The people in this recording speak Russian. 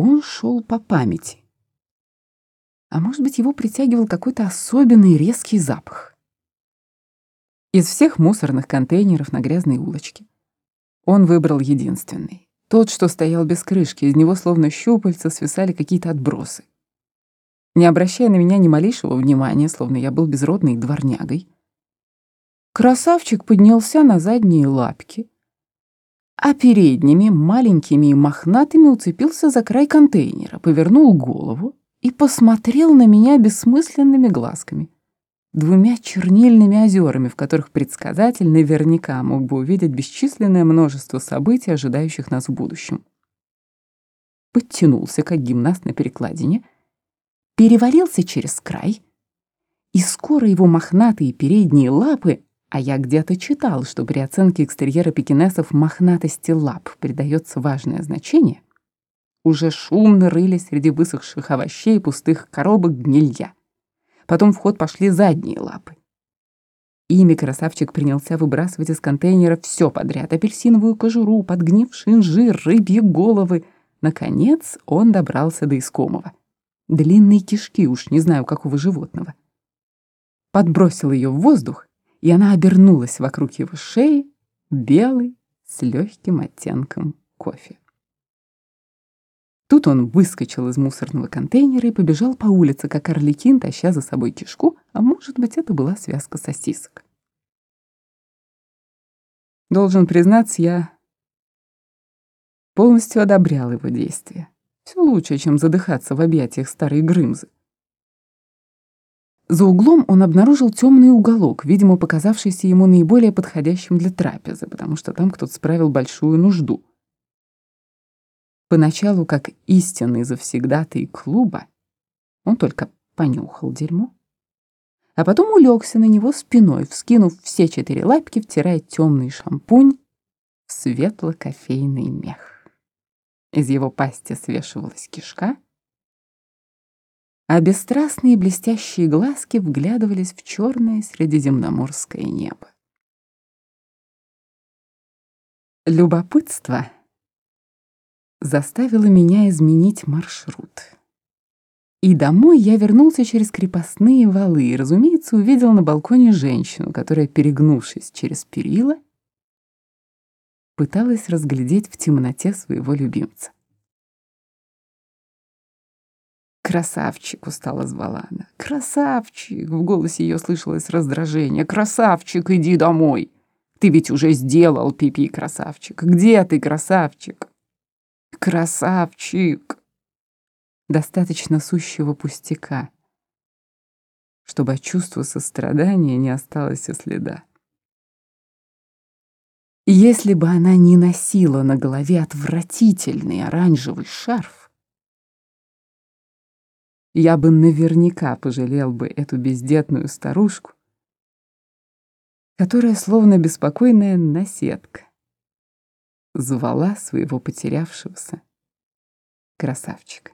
он шел по памяти. А может быть, его притягивал какой-то особенный резкий запах. Из всех мусорных контейнеров на грязной улочке он выбрал единственный. Тот, что стоял без крышки, из него словно щупальца свисали какие-то отбросы. Не обращая на меня ни малейшего внимания, словно я был безродной дворнягой, красавчик поднялся на задние лапки, а передними, маленькими и мохнатыми, уцепился за край контейнера, повернул голову и посмотрел на меня бессмысленными глазками, двумя чернильными озерами, в которых предсказатель наверняка мог бы увидеть бесчисленное множество событий, ожидающих нас в будущем. Подтянулся, как гимнаст на перекладине, перевалился через край, и скоро его мохнатые передние лапы а я где-то читал, что при оценке экстерьера пекинесов мохнатости лап придается важное значение. Уже шумно рыли среди высохших овощей и пустых коробок гнилья. Потом в ход пошли задние лапы. Ими красавчик принялся выбрасывать из контейнера все подряд. Апельсиновую кожуру, подгнивший инжир, рыбьи головы. Наконец он добрался до искомого. Длинные кишки, уж не знаю, какого животного. Подбросил ее в воздух и она обернулась вокруг его шеи, белой, с легким оттенком кофе. Тут он выскочил из мусорного контейнера и побежал по улице, как орликин, таща за собой кишку, а может быть, это была связка сосисок. Должен признаться, я полностью одобрял его действия. Все лучше, чем задыхаться в объятиях старой Грымзы. За углом он обнаружил темный уголок, видимо, показавшийся ему наиболее подходящим для трапезы, потому что там кто-то справил большую нужду. Поначалу, как истинный завсегдатый клуба, он только понюхал дерьмо, а потом улегся на него спиной, вскинув все четыре лапки, втирая темный шампунь в светло-кофейный мех. Из его пасти свешивалась кишка — а бесстрастные блестящие глазки вглядывались в черное средиземноморское небо. Любопытство заставило меня изменить маршрут. И домой я вернулся через крепостные валы и, разумеется, увидел на балконе женщину, которая, перегнувшись через перила, пыталась разглядеть в темноте своего любимца. «Красавчик!» — устало звала она. «Красавчик!» — в голосе ее слышалось раздражение. «Красавчик, иди домой! Ты ведь уже сделал пипи, -пи, красавчик! Где ты, красавчик?» «Красавчик!» Достаточно сущего пустяка, чтобы от чувства сострадания не осталось и следа. Если бы она не носила на голове отвратительный оранжевый шарф, я бы наверняка пожалел бы эту бездетную старушку, которая, словно беспокойная наседка, звала своего потерявшегося красавчика.